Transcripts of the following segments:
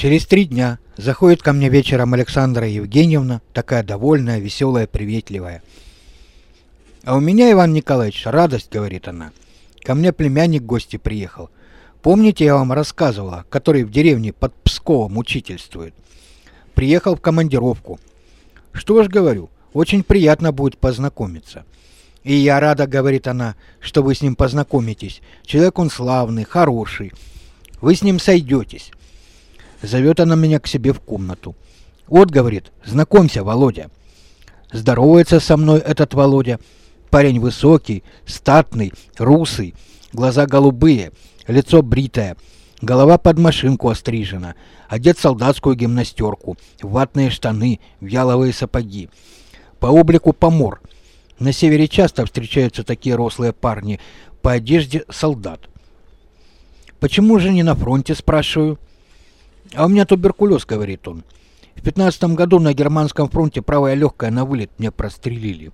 Через три дня заходит ко мне вечером Александра Евгеньевна, такая довольная, веселая, приветливая. «А у меня, Иван Николаевич, радость», — говорит она. «Ко мне племянник гости приехал. Помните, я вам рассказывала, который в деревне под Псковом учительствует? Приехал в командировку. Что ж, говорю, очень приятно будет познакомиться». «И я рада», — говорит она, — «что вы с ним познакомитесь. Человек он славный, хороший. Вы с ним сойдетесь». Зовет она меня к себе в комнату. «Вот», — говорит, — «знакомься, Володя». Здоровается со мной этот Володя. Парень высокий, статный, русый, глаза голубые, лицо бритое, голова под машинку острижена, одет солдатскую гимнастерку, ватные штаны, вяловые сапоги. По облику помор. На севере часто встречаются такие рослые парни, по одежде солдат. «Почему же не на фронте?» – спрашиваю. «А у меня туберкулез», — говорит он. «В пятнадцатом году на германском фронте правая легкая на вылет мне прострелили.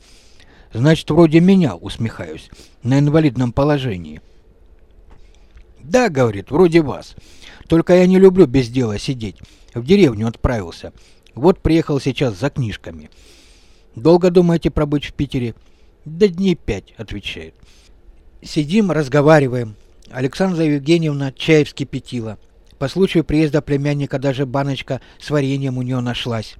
Значит, вроде меня, усмехаюсь, на инвалидном положении». «Да», — говорит, — «вроде вас. Только я не люблю без дела сидеть. В деревню отправился. Вот приехал сейчас за книжками». «Долго думаете пробыть в Питере?» «Да дней пять», — отвечает. Сидим, разговариваем. Александра Евгеньевна чай вскипятила. По случаю приезда племянника даже баночка с вареньем у нее нашлась.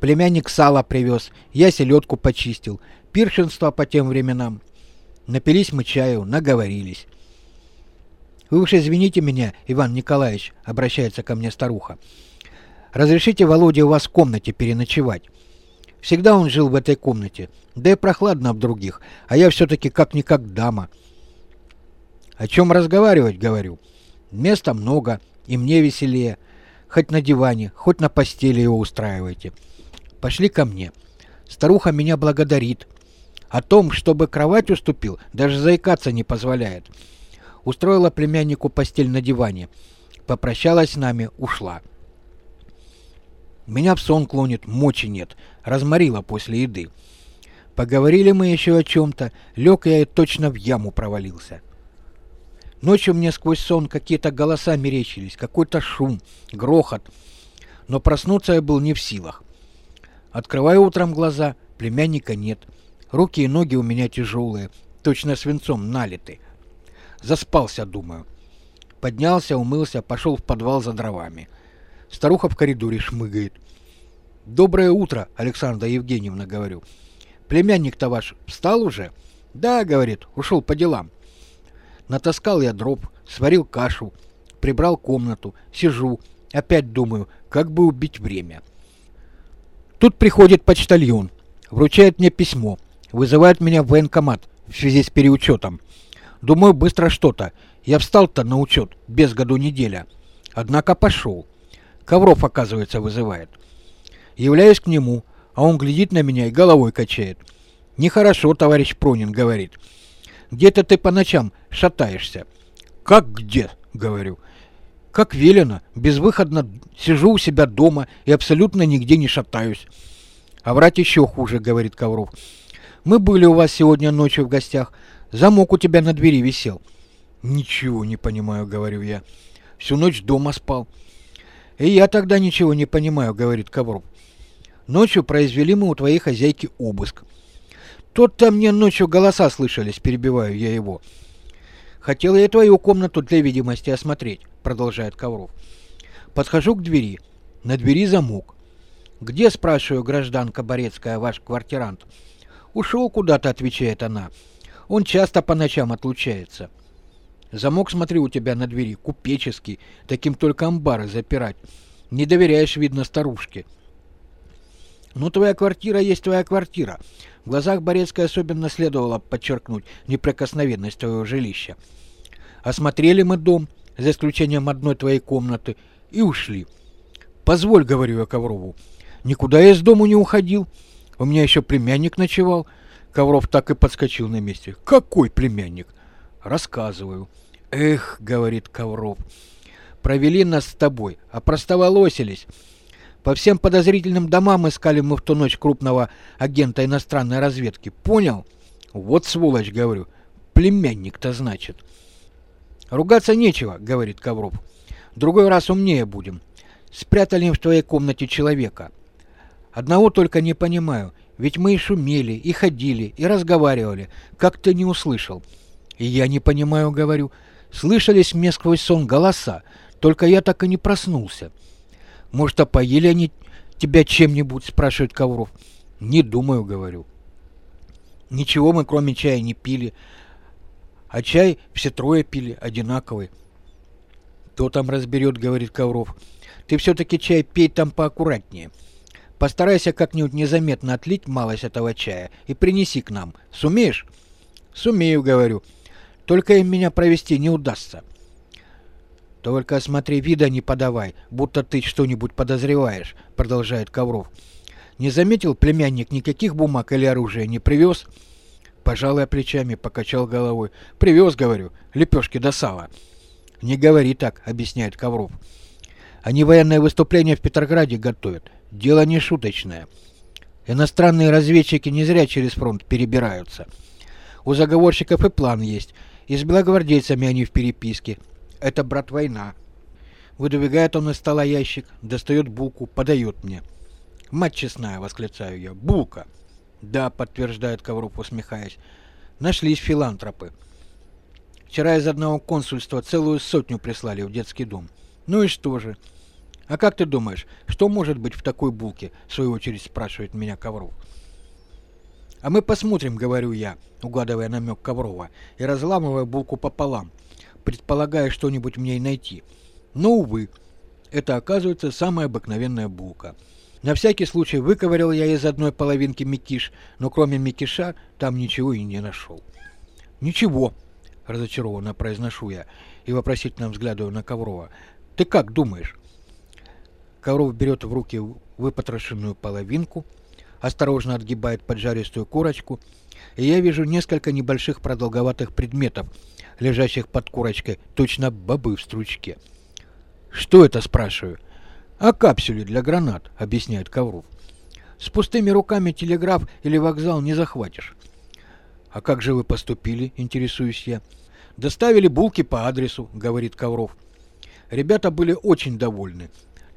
Племянник сало привез, я селедку почистил. Пиршенство по тем временам. Напились мы чаю, наговорились. «Вы уж извините меня, Иван Николаевич», — обращается ко мне старуха. «Разрешите Володе у вас в комнате переночевать?» Всегда он жил в этой комнате, да и прохладно в других, а я все-таки как-никак дама. «О чем разговаривать?» — говорю. Места много, и мне веселее. Хоть на диване, хоть на постели его устраивайте. Пошли ко мне. Старуха меня благодарит. О том, чтобы кровать уступил, даже заикаться не позволяет. Устроила племяннику постель на диване. Попрощалась с нами, ушла. Меня в сон клонит, мочи нет. Разморила после еды. Поговорили мы еще о чем-то. Лег я и точно в яму провалился. Ночью мне сквозь сон какие-то голоса мерещились, какой-то шум, грохот. Но проснуться я был не в силах. Открываю утром глаза, племянника нет. Руки и ноги у меня тяжелые, точно свинцом налиты. Заспался, думаю. Поднялся, умылся, пошел в подвал за дровами. Старуха в коридоре шмыгает. «Доброе утро, Александра Евгеньевна», — говорю. «Племянник-то ваш встал уже?» «Да», — говорит, — «ушел по делам». Натаскал я дров, сварил кашу, прибрал комнату, сижу, опять думаю, как бы убить время. Тут приходит почтальон, вручает мне письмо, вызывает меня в военкомат в связи с переучетом. Думаю, быстро что-то. Я встал-то на учет, без году неделя. Однако пошел. Ковров, оказывается, вызывает. Являюсь к нему, а он глядит на меня и головой качает. «Нехорошо, товарищ Пронин», — говорит. Где-то ты по ночам шатаешься. Как где? Говорю. Как велено, безвыходно сижу у себя дома и абсолютно нигде не шатаюсь. А врать еще хуже, говорит Ковров. Мы были у вас сегодня ночью в гостях. Замок у тебя на двери висел. Ничего не понимаю, говорю я. Всю ночь дома спал. И я тогда ничего не понимаю, говорит Ковров. Ночью произвели мы у твоей хозяйки обыск. Тот-то мне ночью голоса слышались, перебиваю я его. Хотел я твою комнату для видимости осмотреть, продолжает Ковров. Подхожу к двери. На двери замок. Где, спрашиваю, гражданка Борецкая, ваш квартирант? Ушел куда-то, отвечает она. Он часто по ночам отлучается. Замок, смотри, у тебя на двери, купеческий, таким только амбары запирать. Не доверяешь, видно, старушке. Ну, твоя квартира есть твоя квартира. В глазах Борецкой особенно следовало подчеркнуть неприкосновенность твоего жилища. Осмотрели мы дом, за исключением одной твоей комнаты, и ушли. Позволь, говорю я Коврову, никуда я из дому не уходил. У меня еще племянник ночевал. Ковров так и подскочил на месте. Какой племянник? Рассказываю. Эх, говорит Ковров, провели нас с тобой, а простоволосились. По всем подозрительным домам искали мы в ту ночь крупного агента иностранной разведки. Понял? Вот сволочь, говорю. Племянник-то значит. Ругаться нечего, говорит Ковров. Другой раз умнее будем. Спрятали в твоей комнате человека. Одного только не понимаю, ведь мы и шумели, и ходили, и разговаривали. Как ты не услышал? И я не понимаю, говорю. Слышались мне сквозь сон голоса, только я так и не проснулся. Может, опоили они тебя чем-нибудь, спрашивает Ковров. Не думаю, говорю. Ничего мы кроме чая не пили. А чай все трое пили, одинаковый. Кто там разберет, говорит Ковров. Ты все-таки чай пей там поаккуратнее. Постарайся как-нибудь незаметно отлить малость этого чая и принеси к нам. Сумеешь? Сумею, говорю. Только им меня провести не удастся. Только смотри, вида не подавай, будто ты что-нибудь подозреваешь, продолжает Ковров. Не заметил племянник никаких бумаг или оружия не привез? Пожал я плечами, покачал головой. Привез, говорю, лепешки до сала. Не говори так, объясняет Ковров. Они военное выступление в Петрограде готовят. Дело не шуточное. Иностранные разведчики не зря через фронт перебираются. У заговорщиков и план есть. И с белогвардейцами они в переписке. Это брат война. Выдвигает он из стола ящик, достает булку, подает мне. «Мать честная!» — восклицаю я. «Булка!» «Да», — подтверждает Ковров, усмехаясь. «Нашлись филантропы. Вчера из одного консульства целую сотню прислали в детский дом. Ну и что же?» «А как ты думаешь, что может быть в такой булке?» — в свою очередь спрашивает меня Ковров. «А мы посмотрим», — говорю я, угадывая намек Коврова, и разламывая булку пополам, предполагая что-нибудь в ней найти. Но, увы, это оказывается самая обыкновенная булка. На всякий случай выковырял я из одной половинки мякиш, но кроме мякиша там ничего и не нашел. «Ничего», — разочарованно произношу я и вопросительно взглядываю на Коврова. «Ты как думаешь?» Ковров берет в руки выпотрошенную половинку, осторожно отгибает поджаристую корочку, и я вижу несколько небольших продолговатых предметов, лежащих под корочкой, точно бобы в стручке. «Что это?» – спрашиваю. «А капсюли для гранат», – объясняет Ковров. «С пустыми руками телеграф или вокзал не захватишь». «А как же вы поступили?» – интересуюсь я. «Доставили булки по адресу», – говорит Ковров. Ребята были очень довольны.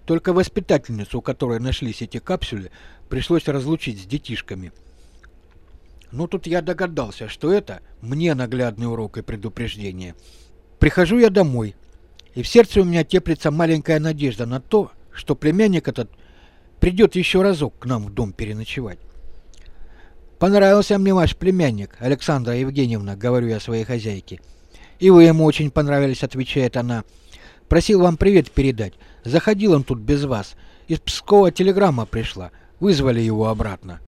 Только воспитательницу, у которой нашлись эти капсули, пришлось разлучить с детишками. Ну тут я догадался, что это мне наглядный урок и предупреждение. Прихожу я домой, и в сердце у меня теплится маленькая надежда на то, что племянник этот придет еще разок к нам в дом переночевать. «Понравился мне ваш племянник, Александра Евгеньевна», — говорю я своей хозяйке. «И вы ему очень понравились», — отвечает она. «Просил вам привет передать. Заходил он тут без вас. Из Пскова телеграмма пришла. Вызвали его обратно.